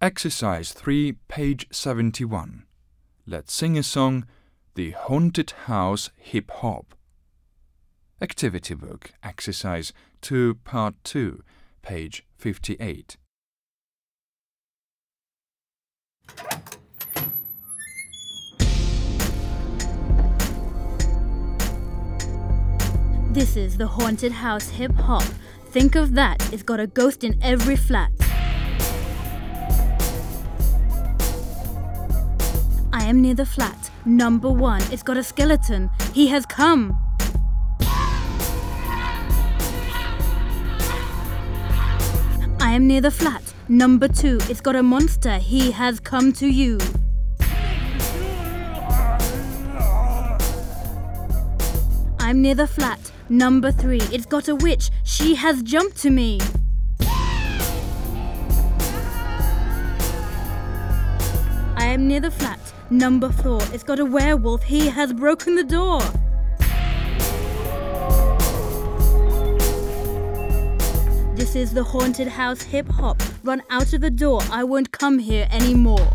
Exercise 3, page 71. Let's sing a song, The Haunted House Hip Hop. Activity Book, Exercise 2, Part 2, page 58. This is the haunted house hip hop. Think of that, it's got a ghost in every flat. I am near the flat. Number one, it's got a skeleton. He has come. I am near the flat. Number two, it's got a monster. He has come to you. I'm near the flat. Number three, it's got a witch. She has jumped to me. I am near the flat. Number four, it's got a werewolf. He has broken the door. This is the haunted house hip hop. Run out of the door. I won't come here anymore.